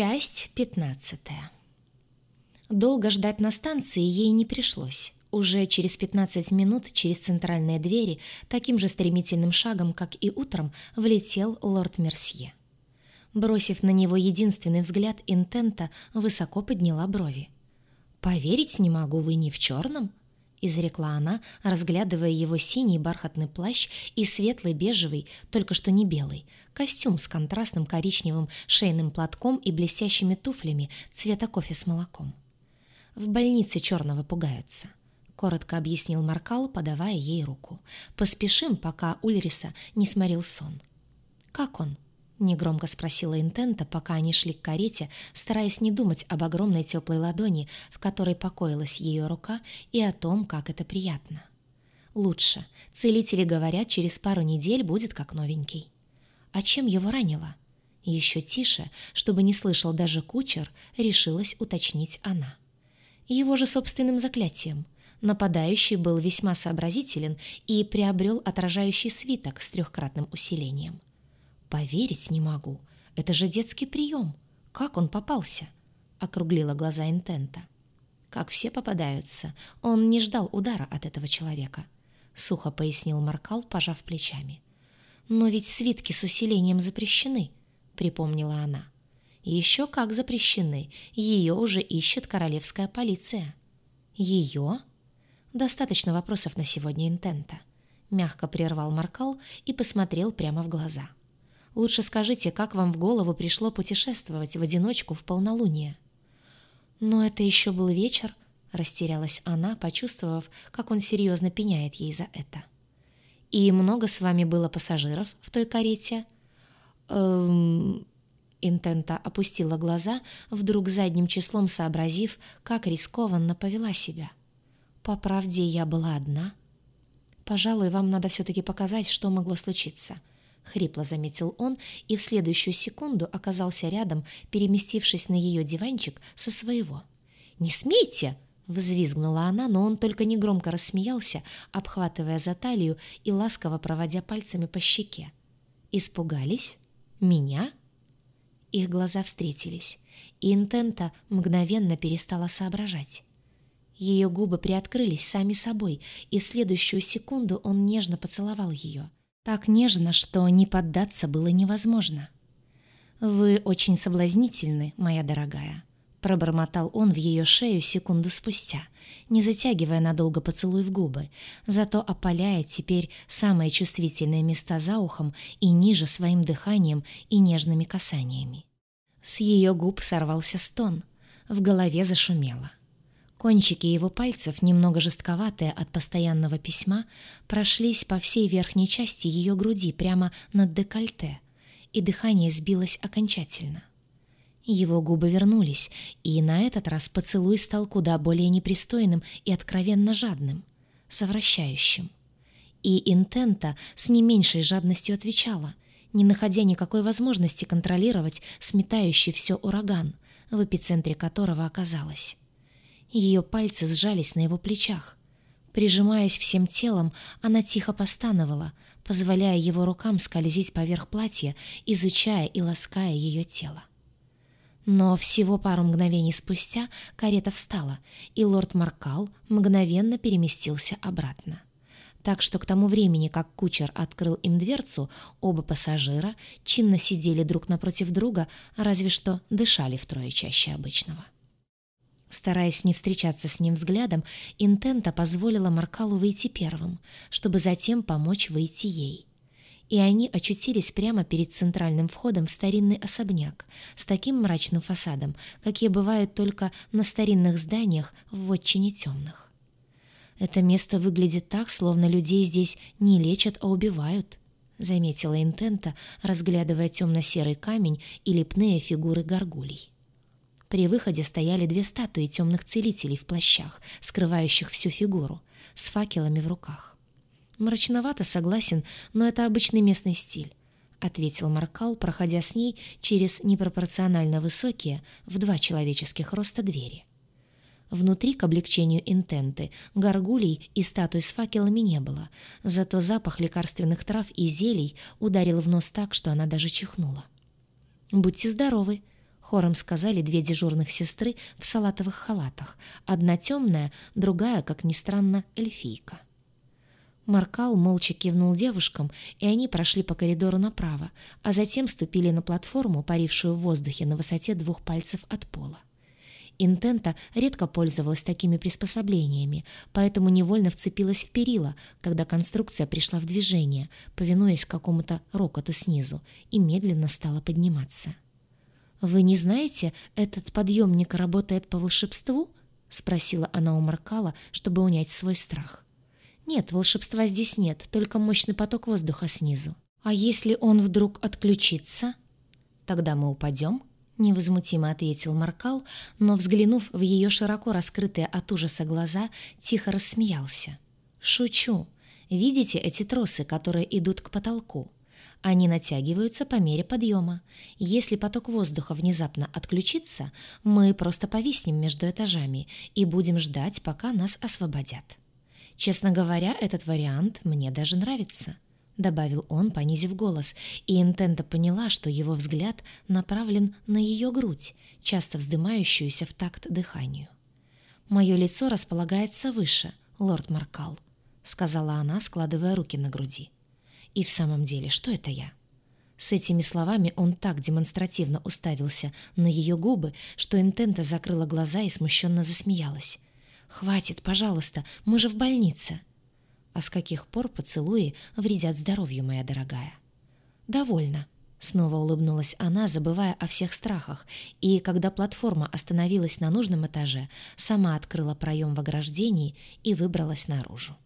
Часть пятнадцатая. Долго ждать на станции ей не пришлось. Уже через 15 минут через центральные двери таким же стремительным шагом, как и утром, влетел лорд Мерсье. Бросив на него единственный взгляд интента, высоко подняла брови. «Поверить не могу, вы не в черном?» — изрекла она, разглядывая его синий бархатный плащ и светлый бежевый, только что не белый, костюм с контрастным коричневым шейным платком и блестящими туфлями цвета кофе с молоком. «В больнице черного пугаются», — коротко объяснил Маркал, подавая ей руку. «Поспешим, пока Ульриса не сморил сон». «Как он?» Негромко спросила Интента, пока они шли к карете, стараясь не думать об огромной теплой ладони, в которой покоилась ее рука, и о том, как это приятно. «Лучше. Целители говорят, через пару недель будет как новенький». «А чем его ранило?» Еще тише, чтобы не слышал даже кучер, решилась уточнить она. Его же собственным заклятием. Нападающий был весьма сообразителен и приобрел отражающий свиток с трехкратным усилением. «Поверить не могу. Это же детский прием. Как он попался?» — округлила глаза Интента. «Как все попадаются, он не ждал удара от этого человека», — сухо пояснил Маркал, пожав плечами. «Но ведь свитки с усилением запрещены», — припомнила она. «Еще как запрещены. Ее уже ищет королевская полиция». «Ее?» «Достаточно вопросов на сегодня, Интента», — мягко прервал Маркал и посмотрел прямо в глаза. Лучше скажите, как вам в голову пришло путешествовать в одиночку в полнолуние?» «Но это еще был вечер», — растерялась она, почувствовав, как он серьезно пеняет ей за это. «И много с вами было пассажиров в той карете?» «Эм...» Интента опустила глаза, вдруг задним числом сообразив, как рискованно повела себя. «По правде, я была одна. Пожалуй, вам надо все-таки показать, что могло случиться. — хрипло заметил он и в следующую секунду оказался рядом, переместившись на ее диванчик со своего. «Не смейте!» — взвизгнула она, но он только негромко рассмеялся, обхватывая за талию и ласково проводя пальцами по щеке. «Испугались? Меня?» Их глаза встретились, и Интента мгновенно перестала соображать. Ее губы приоткрылись сами собой, и в следующую секунду он нежно поцеловал ее — так нежно, что не поддаться было невозможно. «Вы очень соблазнительны, моя дорогая», — пробормотал он в ее шею секунду спустя, не затягивая надолго поцелуй в губы, зато опаляя теперь самые чувствительные места за ухом и ниже своим дыханием и нежными касаниями. С ее губ сорвался стон, в голове зашумело. Кончики его пальцев, немного жестковатые от постоянного письма, прошлись по всей верхней части ее груди прямо над декольте, и дыхание сбилось окончательно. Его губы вернулись, и на этот раз поцелуй стал куда более непристойным и откровенно жадным, совращающим. И Интента с не меньшей жадностью отвечала, не находя никакой возможности контролировать сметающий все ураган, в эпицентре которого оказалась. Ее пальцы сжались на его плечах. Прижимаясь всем телом, она тихо постановала, позволяя его рукам скользить поверх платья, изучая и лаская ее тело. Но всего пару мгновений спустя карета встала, и лорд Маркал мгновенно переместился обратно. Так что к тому времени, как кучер открыл им дверцу, оба пассажира чинно сидели друг напротив друга, разве что дышали втрое чаще обычного. Стараясь не встречаться с ним взглядом, Интента позволила Маркалу выйти первым, чтобы затем помочь выйти ей. И они очутились прямо перед центральным входом в старинный особняк с таким мрачным фасадом, какие бывают только на старинных зданиях в отчине темных. «Это место выглядит так, словно людей здесь не лечат, а убивают», — заметила Интента, разглядывая темно-серый камень и лепные фигуры горгулей. При выходе стояли две статуи темных целителей в плащах, скрывающих всю фигуру, с факелами в руках. «Мрачновато, согласен, но это обычный местный стиль», — ответил Маркал, проходя с ней через непропорционально высокие, в два человеческих роста двери. Внутри, к облегчению интенты, горгулей и статуй с факелами не было, зато запах лекарственных трав и зелий ударил в нос так, что она даже чихнула. «Будьте здоровы!» Хором сказали две дежурных сестры в салатовых халатах. Одна темная, другая, как ни странно, эльфийка. Маркал молча кивнул девушкам, и они прошли по коридору направо, а затем ступили на платформу, парившую в воздухе на высоте двух пальцев от пола. Интента редко пользовалась такими приспособлениями, поэтому невольно вцепилась в перила, когда конструкция пришла в движение, повинуясь какому-то рокоту снизу, и медленно стала подниматься. «Вы не знаете, этот подъемник работает по волшебству?» — спросила она у Маркала, чтобы унять свой страх. «Нет, волшебства здесь нет, только мощный поток воздуха снизу. А если он вдруг отключится?» «Тогда мы упадем?» — невозмутимо ответил Маркал, но, взглянув в ее широко раскрытые от ужаса глаза, тихо рассмеялся. «Шучу. Видите эти тросы, которые идут к потолку? Они натягиваются по мере подъема. Если поток воздуха внезапно отключится, мы просто повиснем между этажами и будем ждать, пока нас освободят. Честно говоря, этот вариант мне даже нравится», — добавил он, понизив голос, и Интента поняла, что его взгляд направлен на ее грудь, часто вздымающуюся в такт дыханию. «Мое лицо располагается выше, лорд Маркал», — сказала она, складывая руки на груди. И в самом деле, что это я? С этими словами он так демонстративно уставился на ее губы, что Интента закрыла глаза и смущенно засмеялась. «Хватит, пожалуйста, мы же в больнице». «А с каких пор поцелуи вредят здоровью, моя дорогая?» «Довольно», — снова улыбнулась она, забывая о всех страхах, и, когда платформа остановилась на нужном этаже, сама открыла проем в ограждении и выбралась наружу.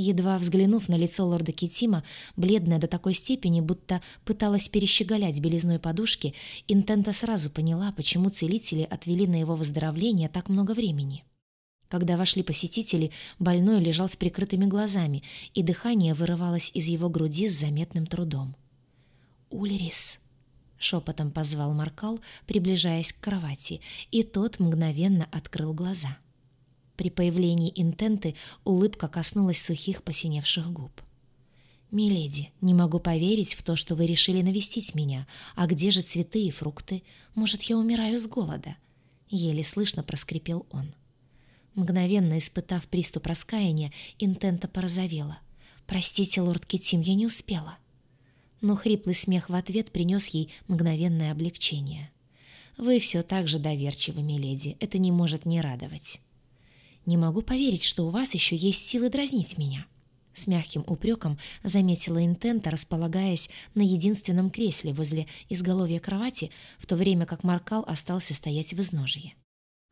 Едва взглянув на лицо лорда Китима, бледное до такой степени, будто пыталась перещеголять белизной подушки, Интента сразу поняла, почему целители отвели на его выздоровление так много времени. Когда вошли посетители, больной лежал с прикрытыми глазами, и дыхание вырывалось из его груди с заметным трудом. «Ульрис!» — шепотом позвал Маркал, приближаясь к кровати, и тот мгновенно открыл глаза. — при появлении интенты улыбка коснулась сухих посиневших губ. «Миледи, не могу поверить в то, что вы решили навестить меня. А где же цветы и фрукты? Может, я умираю с голода?» Еле слышно проскрипел он. Мгновенно испытав приступ раскаяния, Интента порозовела. «Простите, лорд Китим, я не успела». Но хриплый смех в ответ принес ей мгновенное облегчение. «Вы все так же доверчивы, миледи, это не может не радовать». Не могу поверить, что у вас еще есть силы дразнить меня». С мягким упреком заметила Интента, располагаясь на единственном кресле возле изголовья кровати, в то время как Маркал остался стоять в изножье.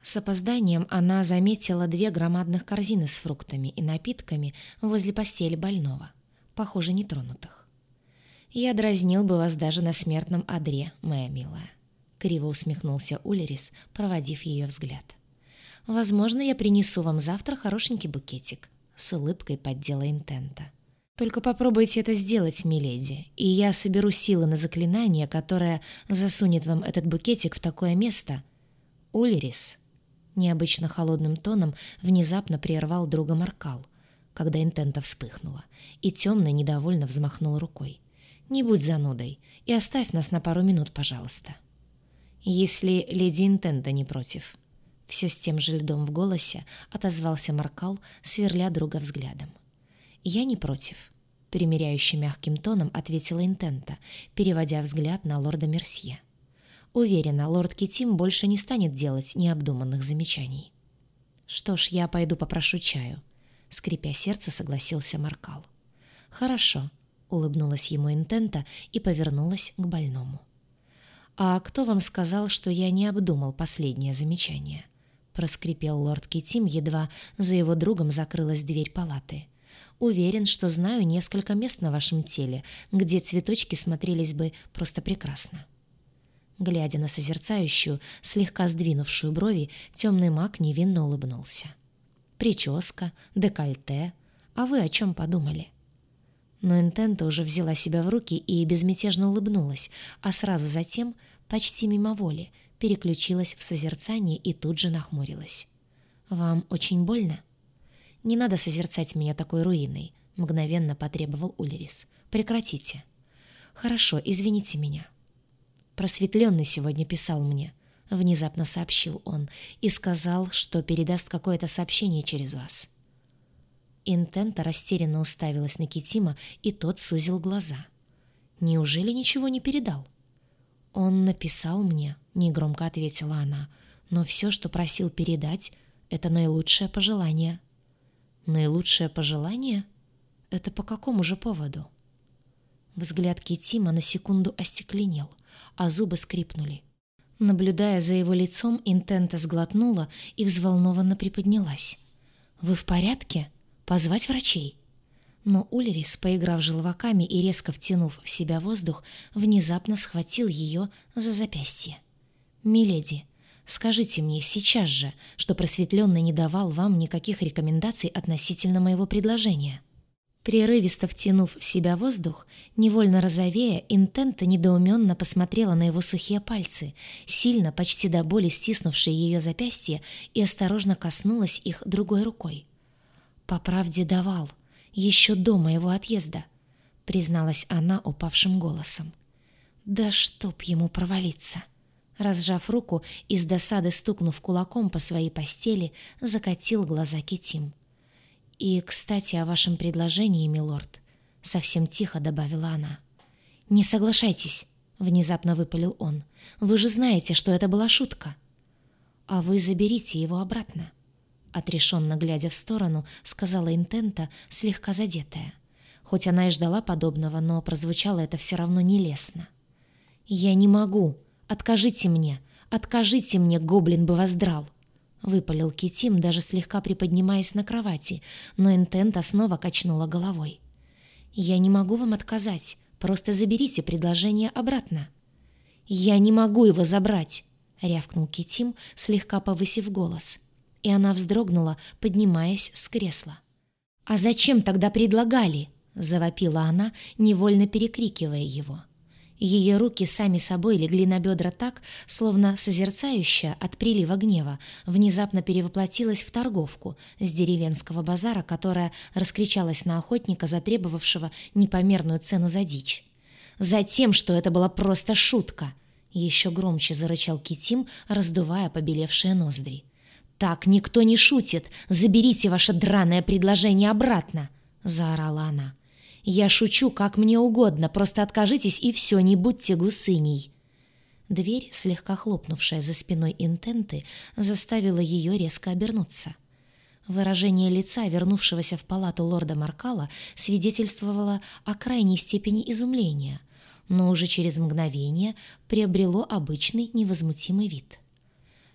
С опозданием она заметила две громадных корзины с фруктами и напитками возле постели больного, похоже, нетронутых. «Я дразнил бы вас даже на смертном одре, моя милая», — криво усмехнулся Улерис, проводив ее взгляд. Возможно, я принесу вам завтра хорошенький букетик», — с улыбкой поддела Интента. «Только попробуйте это сделать, миледи, и я соберу силы на заклинание, которое засунет вам этот букетик в такое место». «Ульрис», — необычно холодным тоном внезапно прервал друга Маркал, когда Интента вспыхнула, и темно недовольно взмахнул рукой. «Не будь занудой и оставь нас на пару минут, пожалуйста». «Если леди Интента не против», все с тем же льдом в голосе отозвался Маркал, сверля друга взглядом. «Я не против», — примиряюще мягким тоном ответила Интента, переводя взгляд на лорда Мерсье. «Уверена, лорд Китим больше не станет делать необдуманных замечаний». «Что ж, я пойду попрошу чаю», — скрипя сердце, согласился Маркал. «Хорошо», — улыбнулась ему Интента и повернулась к больному. «А кто вам сказал, что я не обдумал последнее замечание?» Проскрипел лорд Китим, едва за его другом закрылась дверь палаты. «Уверен, что знаю несколько мест на вашем теле, где цветочки смотрелись бы просто прекрасно». Глядя на созерцающую, слегка сдвинувшую брови, темный маг невинно улыбнулся. «Прическа, декольте. А вы о чем подумали?» Но Интента уже взяла себя в руки и безмятежно улыбнулась, а сразу затем, почти мимо воли, переключилась в созерцание и тут же нахмурилась. «Вам очень больно?» «Не надо созерцать меня такой руиной», — мгновенно потребовал Улерис. «Прекратите». «Хорошо, извините меня». Просветленный сегодня писал мне. Внезапно сообщил он и сказал, что передаст какое-то сообщение через вас. Интента растерянно уставилась на Китима, и тот сузил глаза. «Неужели ничего не передал?» «Он написал мне», — негромко ответила она, «но все, что просил передать, — это наилучшее пожелание». «Наилучшее пожелание? Это по какому же поводу?» Взгляд Китима на секунду остекленел, а зубы скрипнули. Наблюдая за его лицом, Интента сглотнула и взволнованно приподнялась. «Вы в порядке? Позвать врачей?» Но Улерис, поиграв желваками и резко втянув в себя воздух, внезапно схватил ее за запястье. «Миледи, скажите мне сейчас же, что просветленный не давал вам никаких рекомендаций относительно моего предложения». Прерывисто втянув в себя воздух, невольно розовея, Интента недоуменно посмотрела на его сухие пальцы, сильно, почти до боли стиснувшие ее запястье, и осторожно коснулась их другой рукой. «По правде давал, еще до моего отъезда», — призналась она упавшим голосом. «Да чтоб ему провалиться!» Разжав руку и с досады стукнув кулаком по своей постели, закатил глаза Китим. «И, кстати, о вашем предложении, милорд», — совсем тихо добавила она. «Не соглашайтесь», — внезапно выпалил он. «Вы же знаете, что это была шутка». «А вы заберите его обратно», — отрешенно глядя в сторону, сказала Интента, слегка задетая. Хоть она и ждала подобного, но прозвучало это все равно нелестно. «Я не могу. Откажите мне. Откажите мне, гоблин бы воздрал». — выпалил Китим, даже слегка приподнимаясь на кровати, но Интента снова качнула головой. «Я не могу вам отказать, просто заберите предложение обратно». «Я не могу его забрать!» — рявкнул Китим, слегка повысив голос. И она вздрогнула, поднимаясь с кресла. «А зачем тогда предлагали?» — завопила она, невольно перекрикивая его. Ее руки сами собой легли на бедра так, словно созерцающая от прилива гнева внезапно перевоплотилась в торговку с деревенского базара, которая раскричалась на охотника, затребовавшего непомерную цену за дичь. «Затем, что это была просто шутка!» Еще громче зарычал Китим, раздувая побелевшие ноздри. «Так никто не шутит! Заберите ваше драное предложение обратно!» — заорала она. «Я шучу, как мне угодно, просто откажитесь и все, не будьте гусыней». Дверь, слегка хлопнувшая за спиной интенты, заставила ее резко обернуться. Выражение лица, вернувшегося в палату лорда Маркала, свидетельствовало о крайней степени изумления, но уже через мгновение приобрело обычный невозмутимый вид.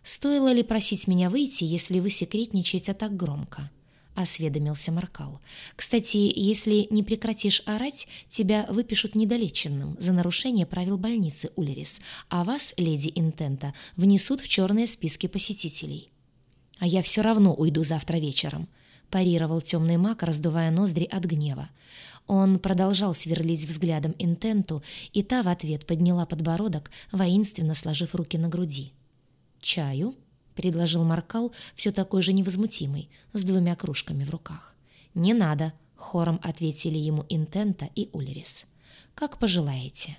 «Стоило ли просить меня выйти, если вы секретничаете так громко?» — осведомился Маркал. «Кстати, если не прекратишь орать, тебя выпишут недолеченным за нарушение правил больницы Улерис, а вас, леди Интента, внесут в черные списки посетителей». «А я все равно уйду завтра вечером», — парировал темный маг, раздувая ноздри от гнева. Он продолжал сверлить взглядом Интенту, и та в ответ подняла подбородок, воинственно сложив руки на груди. «Чаю?» — предложил Маркал, все такой же невозмутимый, с двумя кружками в руках. «Не надо», — хором ответили ему Интента и Ульрис. «Как пожелаете».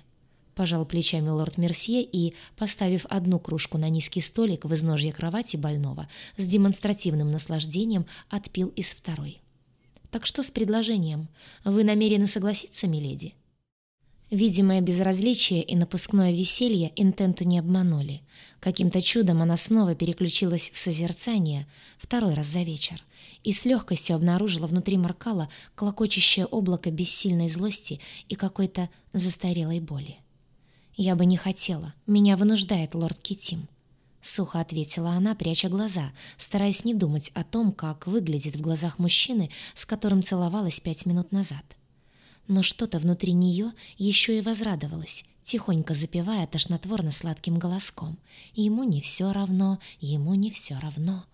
Пожал плечами лорд Мерсье и, поставив одну кружку на низкий столик в изножье кровати больного, с демонстративным наслаждением отпил из второй. «Так что с предложением? Вы намерены согласиться, миледи?» Видимое безразличие и напускное веселье интенту не обманули. Каким-то чудом она снова переключилась в созерцание, второй раз за вечер, и с легкостью обнаружила внутри Маркала клокочущее облако бессильной злости и какой-то застарелой боли. «Я бы не хотела. Меня вынуждает лорд Китим», — сухо ответила она, пряча глаза, стараясь не думать о том, как выглядит в глазах мужчины, с которым целовалась пять минут назад но что-то внутри нее еще и возрадовалось, тихонько запевая тошнотворно-сладким голоском. Ему не все равно, ему не все равно.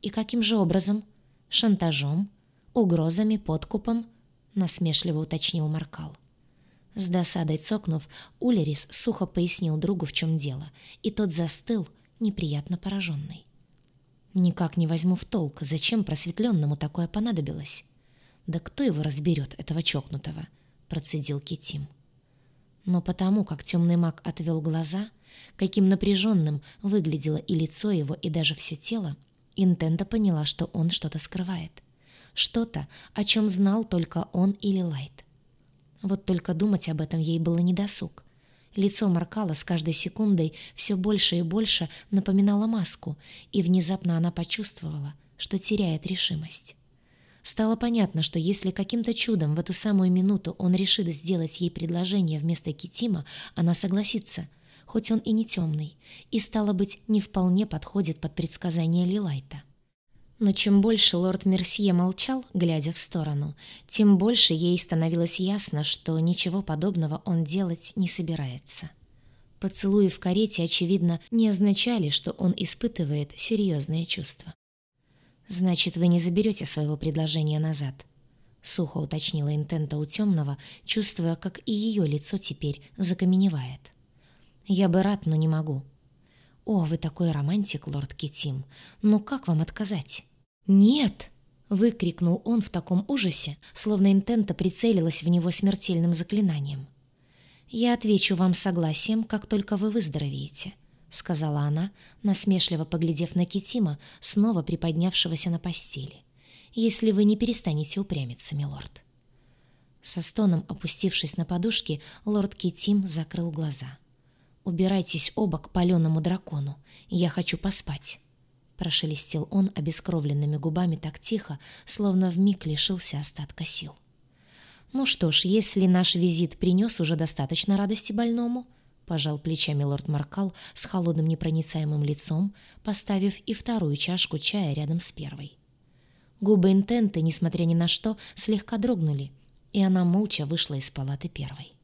И каким же образом? Шантажом? Угрозами, подкупом? Насмешливо уточнил Маркал. С досадой цокнув, Улерис сухо пояснил другу, в чем дело, и тот застыл, неприятно пораженный. «Никак не возьму в толк, зачем просветленному такое понадобилось?» «Да кто его разберет, этого чокнутого?» — процедил Китим. Но потому, как темный маг отвел глаза, каким напряженным выглядело и лицо его, и даже все тело, Интенда поняла, что он что-то скрывает. Что-то, о чем знал только он или Лайт. Вот только думать об этом ей было недосуг. Лицо Маркала с каждой секундой все больше и больше напоминало маску, и внезапно она почувствовала, что теряет решимость. Стало понятно, что если каким-то чудом в эту самую минуту он решит сделать ей предложение вместо Китима, она согласится, хоть он и не темный, и, стало быть, не вполне подходит под предсказание Лилайта. Но чем больше лорд Мерсье молчал, глядя в сторону, тем больше ей становилось ясно, что ничего подобного он делать не собирается. Поцелуи в карете, очевидно, не означали, что он испытывает серьезные чувства. «Значит, вы не заберете своего предложения назад», — сухо уточнила Интента у темного, чувствуя, как и ее лицо теперь закаменевает. «Я бы рад, но не могу». «О, вы такой романтик, лорд Китим. Но как вам отказать?» «Нет!» — выкрикнул он в таком ужасе, словно интента прицелилась в него смертельным заклинанием. «Я отвечу вам согласием, как только вы выздоровеете», — сказала она, насмешливо поглядев на Китима, снова приподнявшегося на постели. «Если вы не перестанете упрямиться, милорд». Со стоном опустившись на подушки, лорд Китим закрыл глаза. «Убирайтесь оба к паленому дракону. Я хочу поспать» прошелестел он обескровленными губами так тихо, словно вмиг лишился остатка сил. «Ну что ж, если наш визит принес уже достаточно радости больному», — пожал плечами лорд Маркал с холодным непроницаемым лицом, поставив и вторую чашку чая рядом с первой. Губы Интенты, несмотря ни на что, слегка дрогнули, и она молча вышла из палаты первой.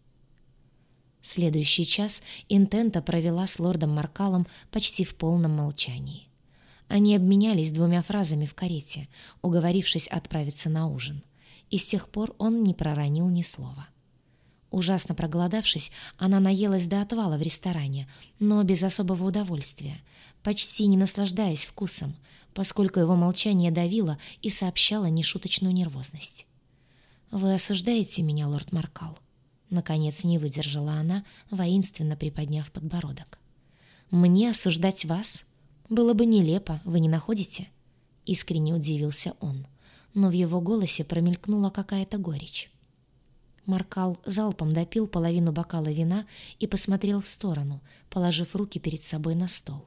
Следующий час Интента провела с лордом Маркалом почти в полном молчании. Они обменялись двумя фразами в карете, уговорившись отправиться на ужин. И с тех пор он не проронил ни слова. Ужасно проголодавшись, она наелась до отвала в ресторане, но без особого удовольствия, почти не наслаждаясь вкусом, поскольку его молчание давило и сообщало нешуточную нервозность. «Вы осуждаете меня, лорд Маркал?» Наконец не выдержала она, воинственно приподняв подбородок. «Мне осуждать вас?» Было бы нелепо, вы не находите?» Искренне удивился он, но в его голосе промелькнула какая-то горечь. Маркал залпом допил половину бокала вина и посмотрел в сторону, положив руки перед собой на стол.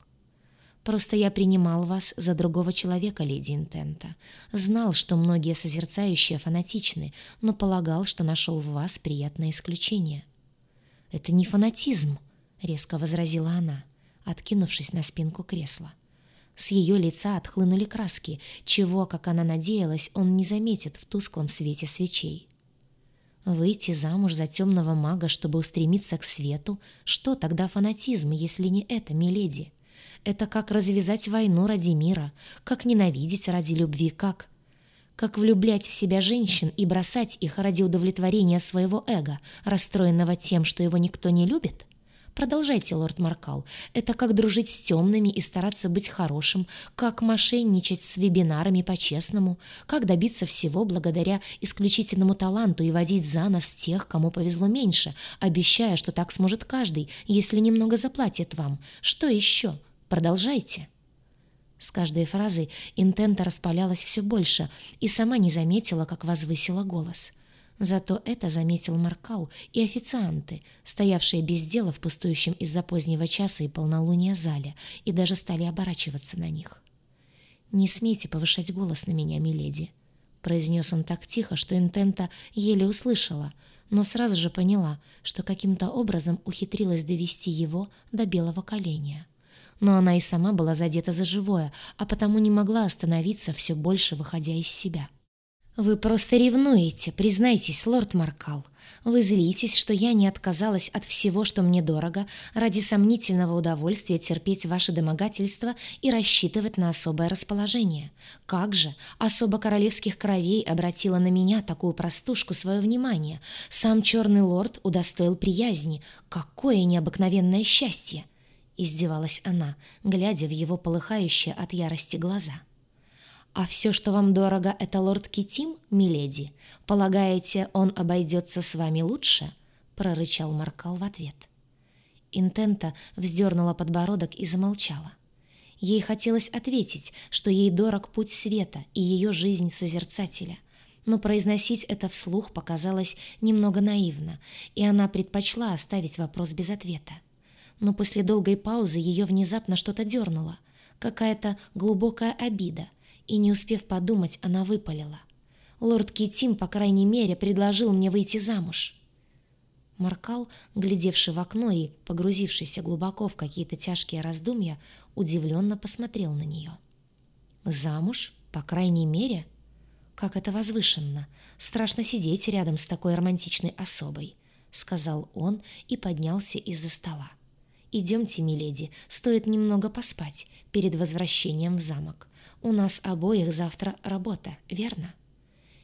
«Просто я принимал вас за другого человека, леди Интента. Знал, что многие созерцающие фанатичны, но полагал, что нашел в вас приятное исключение». «Это не фанатизм», — резко возразила она откинувшись на спинку кресла. С ее лица отхлынули краски, чего, как она надеялась, он не заметит в тусклом свете свечей. Выйти замуж за темного мага, чтобы устремиться к свету, что тогда фанатизм, если не это, миледи? Это как развязать войну ради мира, как ненавидеть ради любви, как... Как влюблять в себя женщин и бросать их ради удовлетворения своего эго, расстроенного тем, что его никто не любит? Продолжайте, лорд Маркал. Это как дружить с темными и стараться быть хорошим, как мошенничать с вебинарами по-честному, как добиться всего благодаря исключительному таланту и водить за нос тех, кому повезло меньше, обещая, что так сможет каждый, если немного заплатит вам. Что еще? Продолжайте. С каждой фразой интента распалялась все больше и сама не заметила, как возвысила голос — Зато это заметил Маркал и официанты, стоявшие без дела в пустующем из-за позднего часа и полнолуния зале, и даже стали оборачиваться на них. «Не смейте повышать голос на меня, миледи», — произнес он так тихо, что Интента еле услышала, но сразу же поняла, что каким-то образом ухитрилась довести его до белого коленя. Но она и сама была задета за живое, а потому не могла остановиться, все больше выходя из себя. — «Вы просто ревнуете, признайтесь, лорд Маркал. Вы злитесь, что я не отказалась от всего, что мне дорого, ради сомнительного удовольствия терпеть ваше домогательство и рассчитывать на особое расположение. Как же особо королевских кровей обратила на меня такую простушку свое внимание? Сам черный лорд удостоил приязни. Какое необыкновенное счастье!» Издевалась она, глядя в его полыхающие от ярости глаза. — «А все, что вам дорого, это лорд Китим, миледи? Полагаете, он обойдется с вами лучше?» прорычал Маркал в ответ. Интента вздернула подбородок и замолчала. Ей хотелось ответить, что ей дорог путь света и ее жизнь созерцателя, но произносить это вслух показалось немного наивно, и она предпочла оставить вопрос без ответа. Но после долгой паузы ее внезапно что-то дернуло, какая-то глубокая обида, и, не успев подумать, она выпалила. «Лорд Китим, по крайней мере, предложил мне выйти замуж». Маркал, глядевший в окно и погрузившийся глубоко в какие-то тяжкие раздумья, удивленно посмотрел на нее. «Замуж? По крайней мере?» «Как это возвышенно! Страшно сидеть рядом с такой романтичной особой», — сказал он и поднялся из-за стола. «Идемте, миледи, стоит немного поспать перед возвращением в замок. У нас обоих завтра работа, верно?»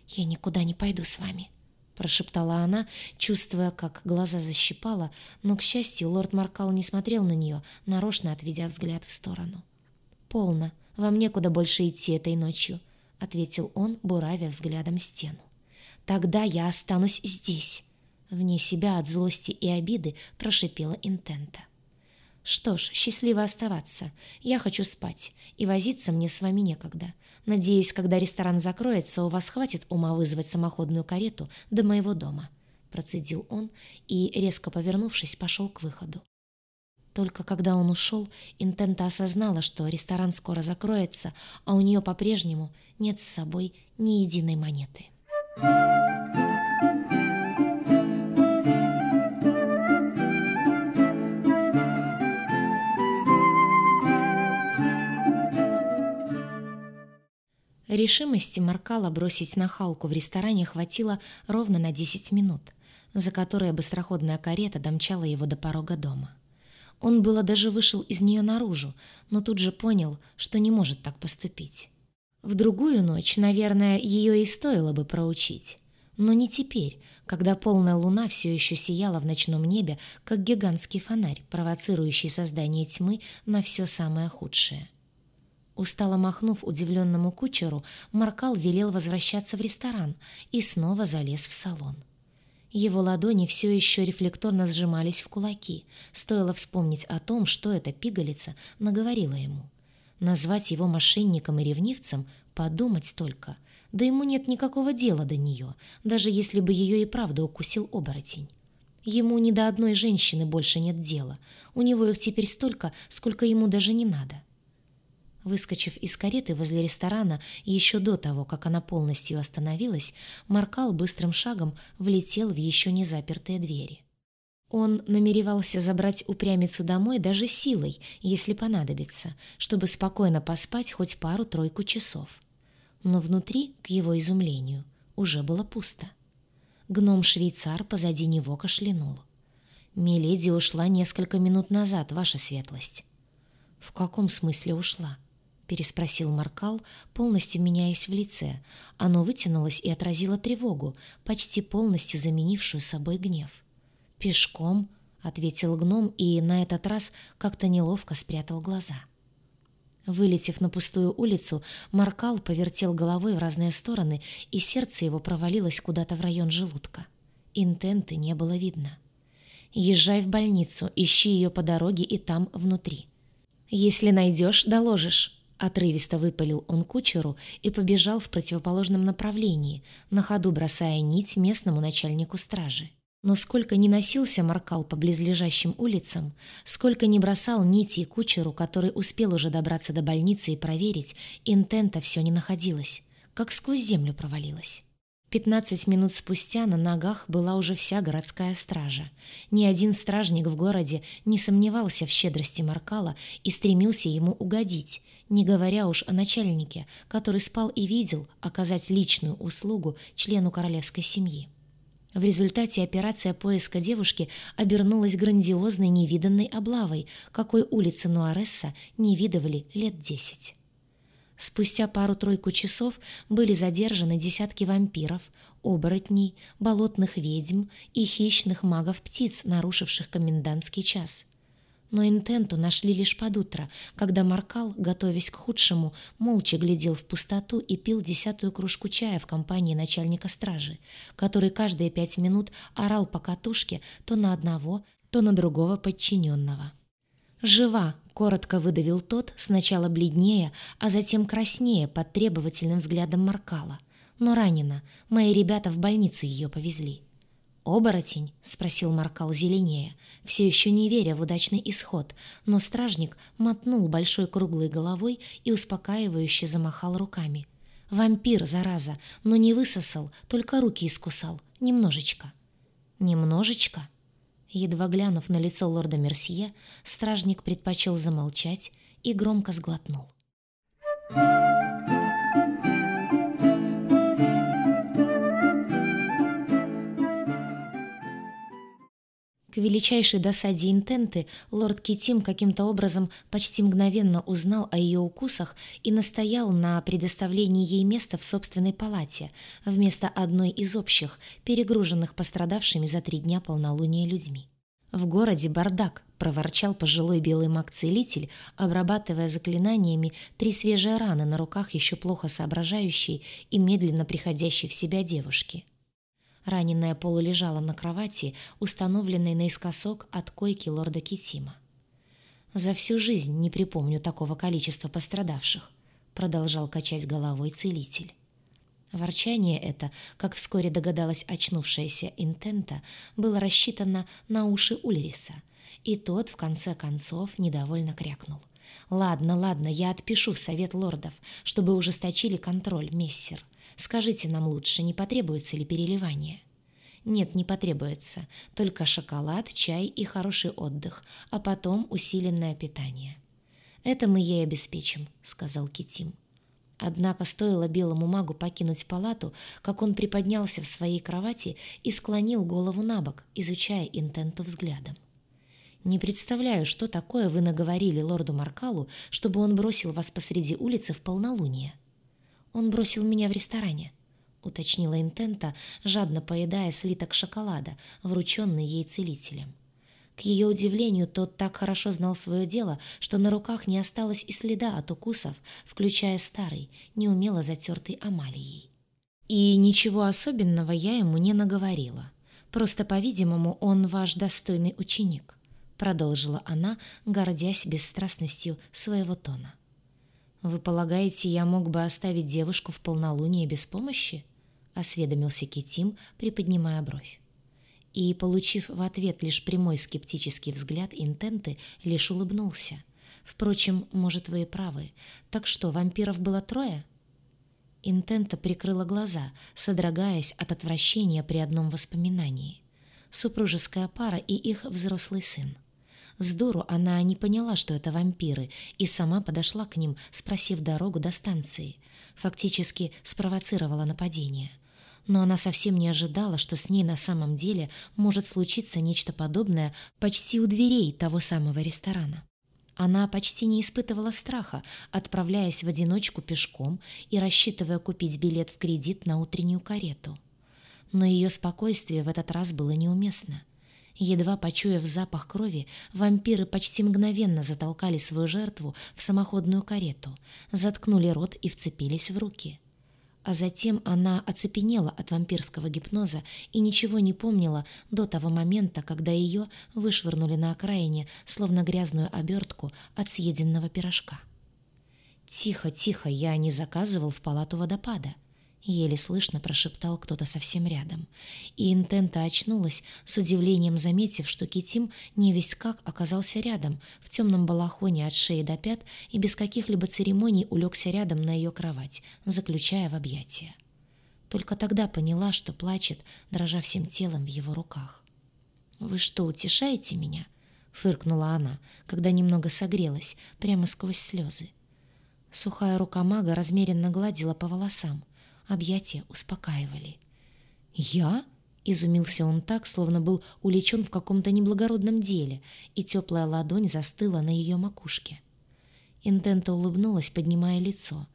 «Я никуда не пойду с вами», прошептала она, чувствуя, как глаза защипала, но, к счастью, лорд Маркал не смотрел на нее, нарочно отведя взгляд в сторону. «Полно, вам некуда больше идти этой ночью», — ответил он, буравя взглядом стену. «Тогда я останусь здесь», — вне себя от злости и обиды прошипела Интента. «Что ж, счастливо оставаться. Я хочу спать, и возиться мне с вами некогда. Надеюсь, когда ресторан закроется, у вас хватит ума вызвать самоходную карету до моего дома», — процедил он и, резко повернувшись, пошел к выходу. Только когда он ушел, Интента осознала, что ресторан скоро закроется, а у нее по-прежнему нет с собой ни единой монеты. Thank you. Решимости Маркала бросить нахалку в ресторане хватило ровно на 10 минут, за которые быстроходная карета домчала его до порога дома. Он было даже вышел из нее наружу, но тут же понял, что не может так поступить. В другую ночь, наверное, ее и стоило бы проучить. Но не теперь, когда полная луна все еще сияла в ночном небе, как гигантский фонарь, провоцирующий создание тьмы на все самое худшее. Устало махнув удивленному кучеру, Маркал велел возвращаться в ресторан и снова залез в салон. Его ладони все еще рефлекторно сжимались в кулаки. Стоило вспомнить о том, что эта пигалица наговорила ему. Назвать его мошенником и ревнивцем — подумать только. Да ему нет никакого дела до нее, даже если бы ее и правда укусил оборотень. Ему ни до одной женщины больше нет дела. У него их теперь столько, сколько ему даже не надо. Выскочив из кареты возле ресторана еще до того, как она полностью остановилась, Маркал быстрым шагом влетел в еще не запертые двери. Он намеревался забрать упрямицу домой даже силой, если понадобится, чтобы спокойно поспать хоть пару-тройку часов. Но внутри, к его изумлению, уже было пусто. Гном-швейцар позади него кашлянул. «Миледи ушла несколько минут назад, ваша светлость». «В каком смысле ушла?» Переспросил Маркал, полностью меняясь в лице. Оно вытянулось и отразило тревогу, почти полностью заменившую собой гнев. «Пешком», — ответил гном и на этот раз как-то неловко спрятал глаза. Вылетев на пустую улицу, Маркал повертел головой в разные стороны, и сердце его провалилось куда-то в район желудка. Интенты не было видно. «Езжай в больницу, ищи ее по дороге и там внутри. Если найдешь, доложишь». Отрывисто выпалил он кучеру и побежал в противоположном направлении, на ходу бросая нить местному начальнику стражи. Но сколько ни носился Маркал по близлежащим улицам, сколько ни бросал нити кучеру, который успел уже добраться до больницы и проверить, интента все не находилось, как сквозь землю провалилось. Пятнадцать минут спустя на ногах была уже вся городская стража. Ни один стражник в городе не сомневался в щедрости Маркала и стремился ему угодить, не говоря уж о начальнике, который спал и видел оказать личную услугу члену королевской семьи. В результате операция поиска девушки обернулась грандиозной невиданной облавой, какой улицы Нуаресса не видывали лет десять. Спустя пару-тройку часов были задержаны десятки вампиров, оборотней, болотных ведьм и хищных магов-птиц, нарушивших комендантский час. Но интенту нашли лишь под утро, когда Маркал, готовясь к худшему, молча глядел в пустоту и пил десятую кружку чая в компании начальника стражи, который каждые пять минут орал по катушке то на одного, то на другого подчиненного. «Жива!» — коротко выдавил тот, сначала бледнее, а затем краснее под требовательным взглядом Маркала. «Но ранена. Мои ребята в больницу ее повезли». «Оборотень?» — спросил Маркал зеленее, все еще не веря в удачный исход, но стражник мотнул большой круглой головой и успокаивающе замахал руками. «Вампир, зараза, но не высосал, только руки искусал. Немножечко». «Немножечко?» Едва глянув на лицо лорда Мерсье, стражник предпочел замолчать и громко сглотнул. К величайшей досаде интенты лорд Китим каким-то образом почти мгновенно узнал о ее укусах и настоял на предоставлении ей места в собственной палате вместо одной из общих, перегруженных пострадавшими за три дня полнолуния людьми. «В городе бардак», — проворчал пожилой белый маг-целитель, обрабатывая заклинаниями три свежие раны на руках еще плохо соображающей и медленно приходящей в себя девушки. Раненая полулежала на кровати, установленной наискосок от койки лорда Китима. «За всю жизнь не припомню такого количества пострадавших», — продолжал качать головой целитель. Ворчание это, как вскоре догадалась очнувшаяся Интента, было рассчитано на уши Ульриса, и тот, в конце концов, недовольно крякнул. «Ладно, ладно, я отпишу в совет лордов, чтобы ужесточили контроль, мессер. Скажите нам лучше, не потребуется ли переливание?» «Нет, не потребуется. Только шоколад, чай и хороший отдых, а потом усиленное питание». «Это мы ей обеспечим», — сказал Китим. Однако стоило белому магу покинуть палату, как он приподнялся в своей кровати и склонил голову на бок, изучая интенту взглядом. «Не представляю, что такое вы наговорили лорду Маркалу, чтобы он бросил вас посреди улицы в полнолуние». «Он бросил меня в ресторане», — уточнила Интента, жадно поедая слиток шоколада, врученный ей целителем. К ее удивлению, тот так хорошо знал свое дело, что на руках не осталось и следа от укусов, включая старый, неумело затертый Амалией. И ничего особенного я ему не наговорила. Просто, по-видимому, он ваш достойный ученик, продолжила она, гордясь бесстрастностью своего тона. «Вы полагаете, я мог бы оставить девушку в полнолуние без помощи?» — осведомился Китим, приподнимая бровь. И, получив в ответ лишь прямой скептический взгляд Интенты, лишь улыбнулся. «Впрочем, может, вы и правы. Так что, вампиров было трое?» Интента прикрыла глаза, содрогаясь от отвращения при одном воспоминании. Супружеская пара и их взрослый сын. С она не поняла, что это вампиры, и сама подошла к ним, спросив дорогу до станции. Фактически спровоцировала нападение. Но она совсем не ожидала, что с ней на самом деле может случиться нечто подобное почти у дверей того самого ресторана. Она почти не испытывала страха, отправляясь в одиночку пешком и рассчитывая купить билет в кредит на утреннюю карету. Но ее спокойствие в этот раз было неуместно. Едва почуяв запах крови, вампиры почти мгновенно затолкали свою жертву в самоходную карету, заткнули рот и вцепились в руки. А затем она оцепенела от вампирского гипноза и ничего не помнила до того момента, когда ее вышвырнули на окраине, словно грязную обертку от съеденного пирожка. «Тихо, тихо, я не заказывал в палату водопада», Еле слышно прошептал кто-то совсем рядом. И Интента очнулась, с удивлением заметив, что Китим не весь как оказался рядом, в темном балахоне от шеи до пят и без каких-либо церемоний улегся рядом на ее кровать, заключая в объятия. Только тогда поняла, что плачет, дрожа всем телом в его руках. «Вы что, утешаете меня?» — фыркнула она, когда немного согрелась, прямо сквозь слезы. Сухая рука мага размеренно гладила по волосам — Объятия успокаивали. «Я?» — изумился он так, словно был уличен в каком-то неблагородном деле, и теплая ладонь застыла на ее макушке. Интента улыбнулась, поднимая лицо.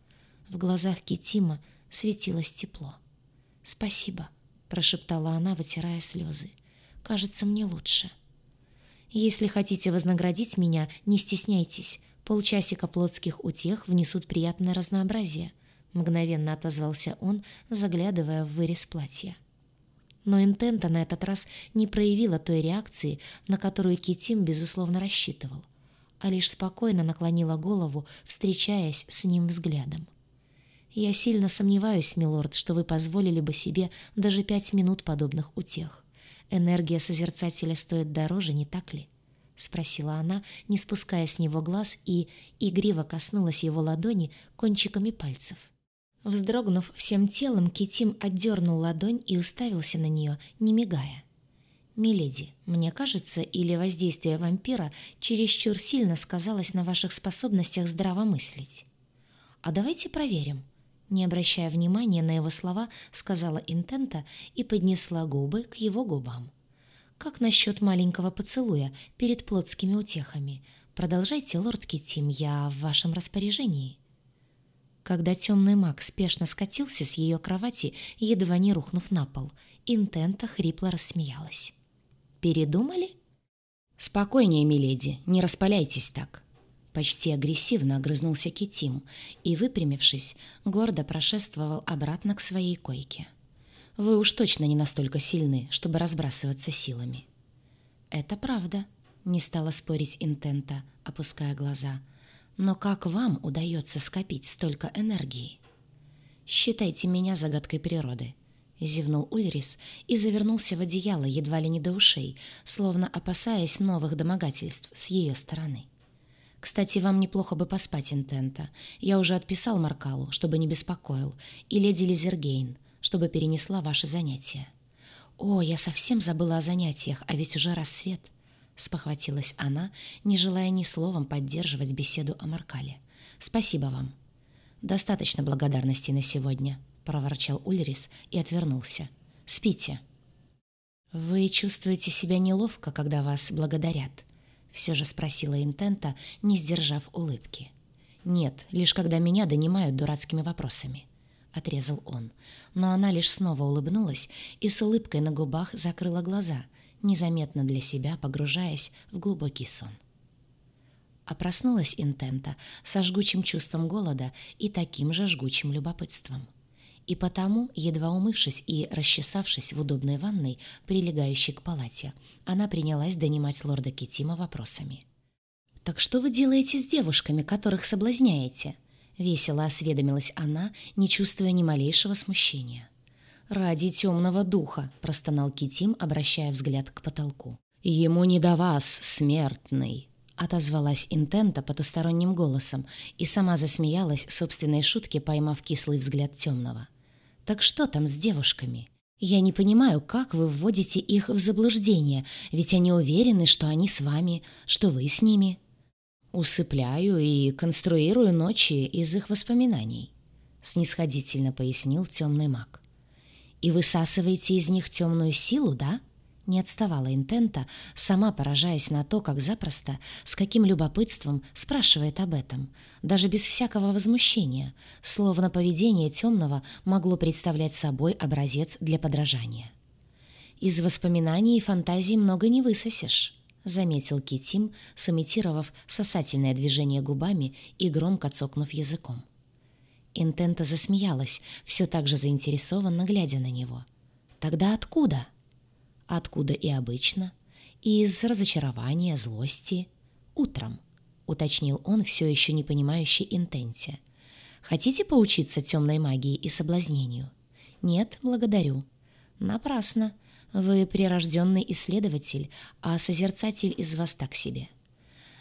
В глазах Китима светилось тепло. «Спасибо», — прошептала она, вытирая слезы. «Кажется, мне лучше». Если хотите вознаградить меня, не стесняйтесь. Полчасика плотских утех внесут приятное разнообразие», — мгновенно отозвался он, заглядывая в вырез платья. Но Интента на этот раз не проявила той реакции, на которую Китим, безусловно, рассчитывал, а лишь спокойно наклонила голову, встречаясь с ним взглядом. «Я сильно сомневаюсь, милорд, что вы позволили бы себе даже пять минут подобных утех. Энергия созерцателя стоит дороже, не так ли?» — спросила она, не спуская с него глаз, и игриво коснулась его ладони кончиками пальцев. Вздрогнув всем телом, Китим отдернул ладонь и уставился на нее, не мигая. «Миледи, мне кажется, или воздействие вампира чересчур сильно сказалось на ваших способностях здраво мыслить? А давайте проверим». Не обращая внимания на его слова, сказала Интента и поднесла губы к его губам. «Как насчет маленького поцелуя перед плотскими утехами? Продолжайте, лорд Китим, я в вашем распоряжении». Когда темный маг спешно скатился с ее кровати, едва не рухнув на пол, Интента хрипло рассмеялась. «Передумали?» «Спокойнее, миледи, не распаляйтесь так». Почти агрессивно огрызнулся Китим и, выпрямившись, гордо прошествовал обратно к своей койке. «Вы уж точно не настолько сильны, чтобы разбрасываться силами». «Это правда», — не стала спорить Интента, опуская глаза — но как вам удается скопить столько энергии? Считайте меня загадкой природы. Зевнул Ульрис и завернулся в одеяло едва ли не до ушей, словно опасаясь новых домогательств с ее стороны. «Кстати, вам неплохо бы поспать, Интента. Я уже отписал Маркалу, чтобы не беспокоил, и леди Лизергейн, чтобы перенесла ваши занятия». «О, я совсем забыла о занятиях, а ведь уже рассвет спохватилась она, не желая ни словом поддерживать беседу о Маркале. «Спасибо вам». «Достаточно благодарности на сегодня», — проворчал Ульрис и отвернулся. «Спите». «Вы чувствуете себя неловко, когда вас благодарят?» — все же спросила Интента, не сдержав улыбки. «Нет, лишь когда меня донимают дурацкими вопросами», — отрезал он. Но она лишь снова улыбнулась и с улыбкой на губах закрыла глаза — незаметно для себя погружаясь в глубокий сон. А проснулась Интента со жгучим чувством голода и таким же жгучим любопытством. И потому, едва умывшись и расчесавшись в удобной ванной, прилегающей к палате, она принялась донимать лорда Китима вопросами. «Так что вы делаете с девушками, которых соблазняете?» Весело осведомилась она, не чувствуя ни малейшего смущения. «Ради темного духа», — простонал Китим, обращая взгляд к потолку. «Ему не до вас, смертный», — отозвалась Интента потусторонним голосом и сама засмеялась собственной шутке, поймав кислый взгляд темного. «Так что там с девушками? Я не понимаю, как вы вводите их в заблуждение, ведь они уверены, что они с вами, что вы с ними». «Усыпляю и конструирую ночи из их воспоминаний», — снисходительно пояснил темный маг. И высасываете из них темную силу, да? Не отставала Интента, сама поражаясь на то, как запросто, с каким любопытством спрашивает об этом, даже без всякого возмущения, словно поведение темного могло представлять собой образец для подражания. «Из воспоминаний и фантазий много не высосешь», — заметил Китим, сымитировав сосательное движение губами и громко цокнув языком. Интента засмеялась, все так же заинтересованно глядя на него. «Тогда откуда?» «Откуда и обычно?» «Из разочарования, злости. Утром», — уточнил он, все еще не понимающий Интенте. «Хотите поучиться темной магии и соблазнению?» «Нет, благодарю». «Напрасно. Вы прирожденный исследователь, а созерцатель из вас так себе».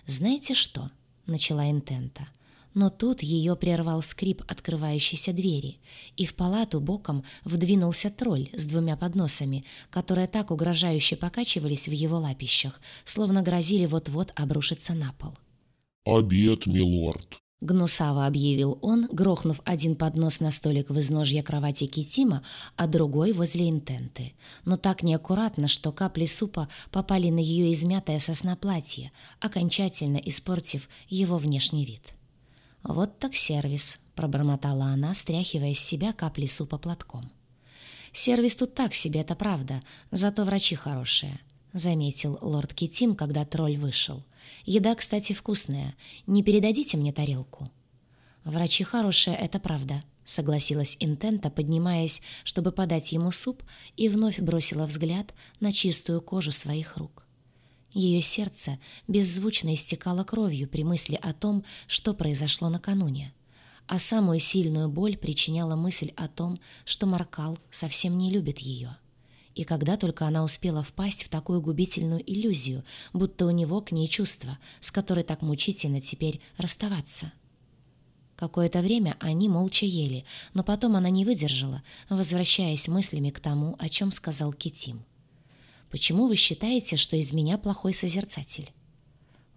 «Знаете что?» — начала Интента — но тут ее прервал скрип открывающейся двери, и в палату боком вдвинулся тролль с двумя подносами, которые так угрожающе покачивались в его лапищах, словно грозили вот-вот обрушиться на пол. «Обед, милорд!» — гнусаво объявил он, грохнув один поднос на столик в изножье кровати Китима, а другой возле интенты. Но так неаккуратно, что капли супа попали на ее измятое сосна платье, окончательно испортив его внешний вид. «Вот так сервис», — пробормотала она, стряхивая с себя капли супа платком. «Сервис тут так себе, это правда, зато врачи хорошие», —— заметил лорд Китим, когда тролль вышел. «Еда, кстати, вкусная. Не передадите мне тарелку?» «Врачи хорошие, это правда», — согласилась Интента, поднимаясь, чтобы подать ему суп, и вновь бросила взгляд на чистую кожу своих рук. Ее сердце беззвучно истекало кровью при мысли о том, что произошло накануне. А самую сильную боль причиняла мысль о том, что Маркал совсем не любит ее. И когда только она успела впасть в такую губительную иллюзию, будто у него к ней чувство, с которой так мучительно теперь расставаться. Какое-то время они молча ели, но потом она не выдержала, возвращаясь мыслями к тому, о чем сказал Китим. «Почему вы считаете, что из меня плохой созерцатель?»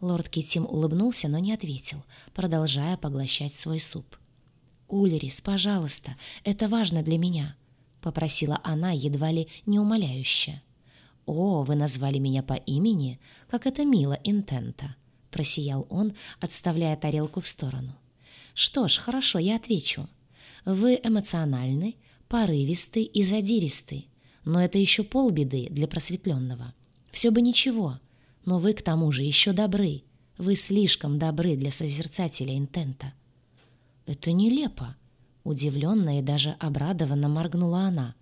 Лорд Китим улыбнулся, но не ответил, продолжая поглощать свой суп. «Ульрис, пожалуйста, это важно для меня», — попросила она едва ли не умоляюще. «О, вы назвали меня по имени? Как это мило, Интента!» — просиял он, отставляя тарелку в сторону. «Что ж, хорошо, я отвечу. Вы эмоциональны, порывисты и задиристы, но это еще полбеды для просветленного. Все бы ничего, но вы к тому же еще добры. Вы слишком добры для созерцателя интента. Это нелепо. Удивленно и даже обрадованно моргнула она.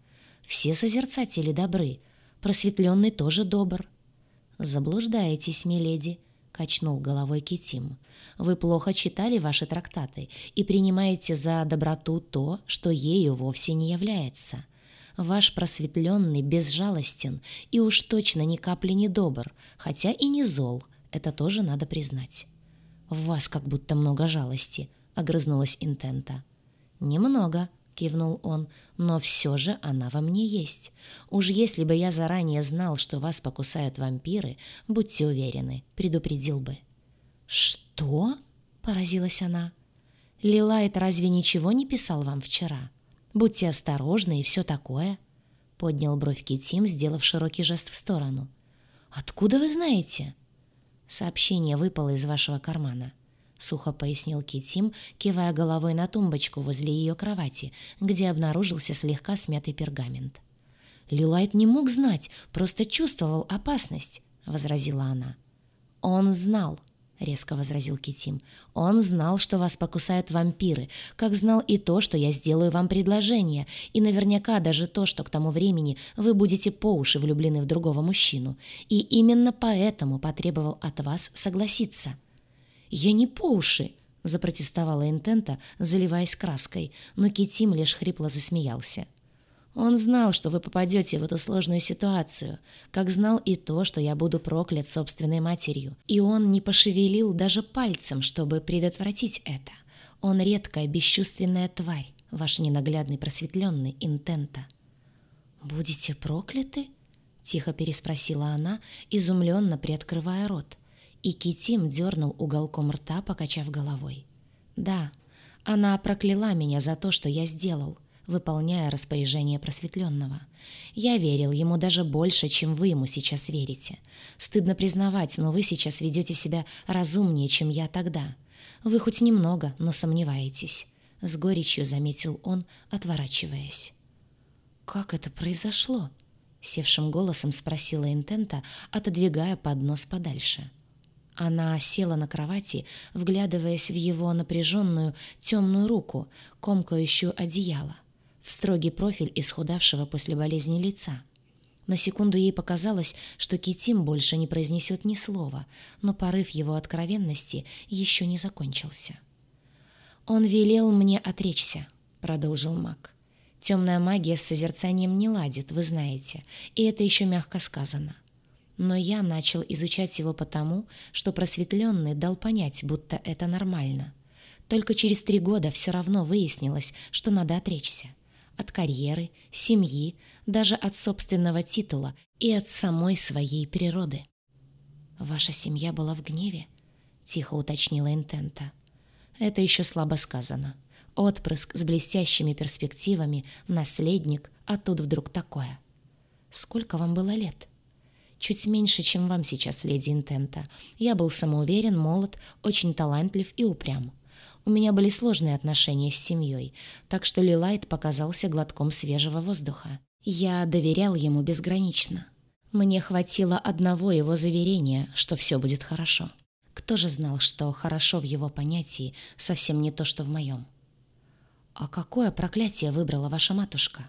Все созерцатели добры. Просветленный тоже добр. Заблуждаетесь, миледи, качнул головой Китим. Вы плохо читали ваши трактаты и принимаете за доброту то, что ею вовсе не является. Ваш просветленный безжалостен и уж точно ни капли не добр, хотя и не зол, это тоже надо признать. В вас как будто много жалости, огрызнулась Интента. Немного, кивнул он, но все же она во мне есть. Уж если бы я заранее знал, что вас покусают вампиры, будьте уверены, предупредил бы. Что? поразилась она. Лилайт разве ничего не писал вам вчера? Будьте осторожны и все такое», — поднял бровь Китим, сделав широкий жест в сторону. «Откуда вы знаете?» «Сообщение выпало из вашего кармана», — сухо пояснил Китим, кивая головой на тумбочку возле ее кровати, где обнаружился слегка смятый пергамент. «Лилайт не мог знать, просто чувствовал опасность», — возразила она. «Он знал», резко возразил Китим. Он знал, что вас покусают вампиры, как знал и то, что я сделаю вам предложение, и наверняка даже то, что к тому времени вы будете по уши влюблены в другого мужчину. И именно поэтому потребовал от вас согласиться. Я не по уши, запротестовала Интента, заливаясь краской, но Китим лишь хрипло засмеялся. Он знал, что вы попадете в эту сложную ситуацию, как знал и то, что я буду проклят собственной матерью. И он не пошевелил даже пальцем, чтобы предотвратить это. Он редкая бесчувственная тварь, ваш ненаглядный просветленный интента. «Будете прокляты?» — тихо переспросила она, изумленно приоткрывая рот. И Китим дернул уголком рта, покачав головой. «Да, она прокляла меня за то, что я сделал выполняя распоряжение просветленного. Я верил ему даже больше, чем вы ему сейчас верите. Стыдно признавать, но вы сейчас ведете себя разумнее, чем я тогда. Вы хоть немного, но сомневаетесь. С горечью заметил он, отворачиваясь. «Как это произошло?» — севшим голосом спросила Интента, отодвигая поднос подальше. Она села на кровати, вглядываясь в его напряженную темную руку, комкающую одеяло в строгий профиль исхудавшего после болезни лица. На секунду ей показалось, что Китим больше не произнесет ни слова, но порыв его откровенности еще не закончился. «Он велел мне отречься», — продолжил маг. «Темная магия с созерцанием не ладит, вы знаете, и это еще мягко сказано. Но я начал изучать его потому, что просветленный дал понять, будто это нормально. Только через три года все равно выяснилось, что надо отречься от карьеры, семьи, даже от собственного титула и от самой своей природы. «Ваша семья была в гневе?» — тихо уточнила Интента. «Это еще слабо сказано. Отпрыск с блестящими перспективами, наследник, а тут вдруг такое. Сколько вам было лет?» «Чуть меньше, чем вам сейчас, леди Интента. Я был самоуверен, молод, очень талантлив и упрям. У меня были сложные отношения с семьей, так что Лилайт показался глотком свежего воздуха. Я доверял ему безгранично. Мне хватило одного его заверения, что все будет хорошо. Кто же знал, что хорошо в его понятии совсем не то, что в моем? «А какое проклятие выбрала ваша матушка?»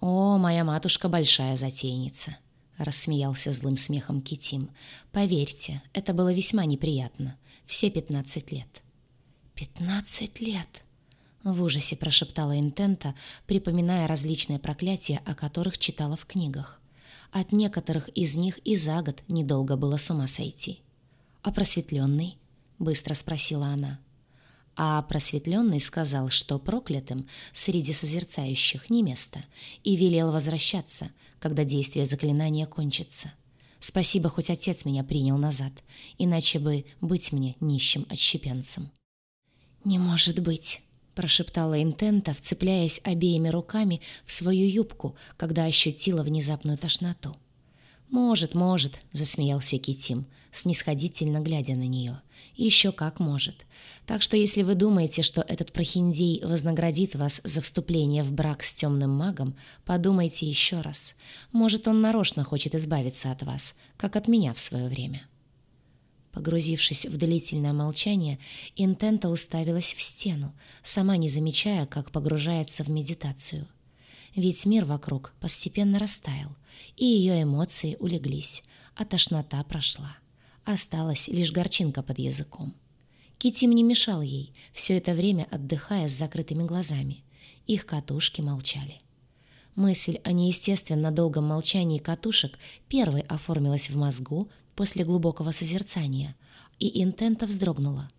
«О, моя матушка большая затейница», — рассмеялся злым смехом Китим. «Поверьте, это было весьма неприятно. Все пятнадцать лет». «Пятнадцать лет!» — в ужасе прошептала Интента, припоминая различные проклятия, о которых читала в книгах. От некоторых из них и за год недолго было с ума сойти. «А просветленный?» — быстро спросила она. А просветленный сказал, что проклятым среди созерцающих не место, и велел возвращаться, когда действие заклинания кончится. Спасибо, хоть отец меня принял назад, иначе бы быть мне нищим отщепенцем. «Не может быть!» — прошептала Интента, вцепляясь обеими руками в свою юбку, когда ощутила внезапную тошноту. «Может, может», — засмеялся Китим, снисходительно глядя на нее. «Еще как может. Так что если вы думаете, что этот прохиндей вознаградит вас за вступление в брак с темным магом, подумайте еще раз. Может, он нарочно хочет избавиться от вас, как от меня в свое время». Погрузившись в длительное молчание, Интента уставилась в стену, сама не замечая, как погружается в медитацию — ведь мир вокруг постепенно растаял, и ее эмоции улеглись, а тошнота прошла. Осталась лишь горчинка под языком. Китим не мешал ей, все это время отдыхая с закрытыми глазами. Их катушки молчали. Мысль о неестественно долгом молчании катушек первой оформилась в мозгу после глубокого созерцания, и Интента вздрогнула.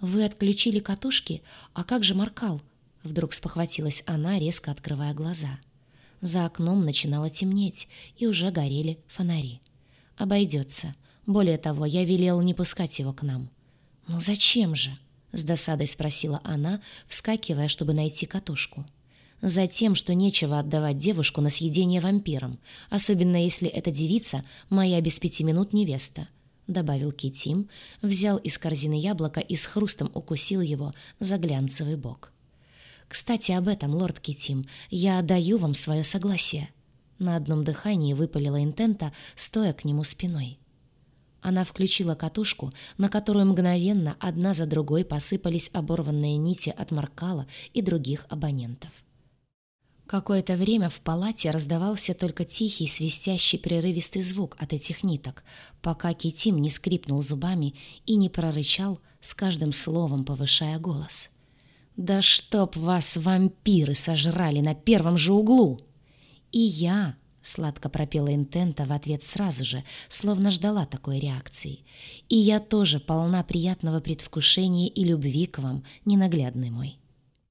«Вы отключили катушки? А как же Маркал? Вдруг спохватилась она, резко открывая глаза. За окном начинало темнеть, и уже горели фонари. «Обойдется. Более того, я велел не пускать его к нам». «Ну зачем же?» — с досадой спросила она, вскакивая, чтобы найти катушку. «Затем, что нечего отдавать девушку на съедение вампирам, особенно если эта девица — моя без пяти минут невеста», — добавил Китим, взял из корзины яблоко и с хрустом укусил его за глянцевый бок. «Кстати, об этом, лорд Китим, я даю вам свое согласие». На одном дыхании выпалила интента, стоя к нему спиной. Она включила катушку, на которую мгновенно одна за другой посыпались оборванные нити от Маркала и других абонентов. Какое-то время в палате раздавался только тихий, свистящий, прерывистый звук от этих ниток, пока Китим не скрипнул зубами и не прорычал, с каждым словом повышая голос. «Да чтоб вас вампиры сожрали на первом же углу!» «И я!» — сладко пропела Интента в ответ сразу же, словно ждала такой реакции. «И я тоже полна приятного предвкушения и любви к вам, ненаглядный мой».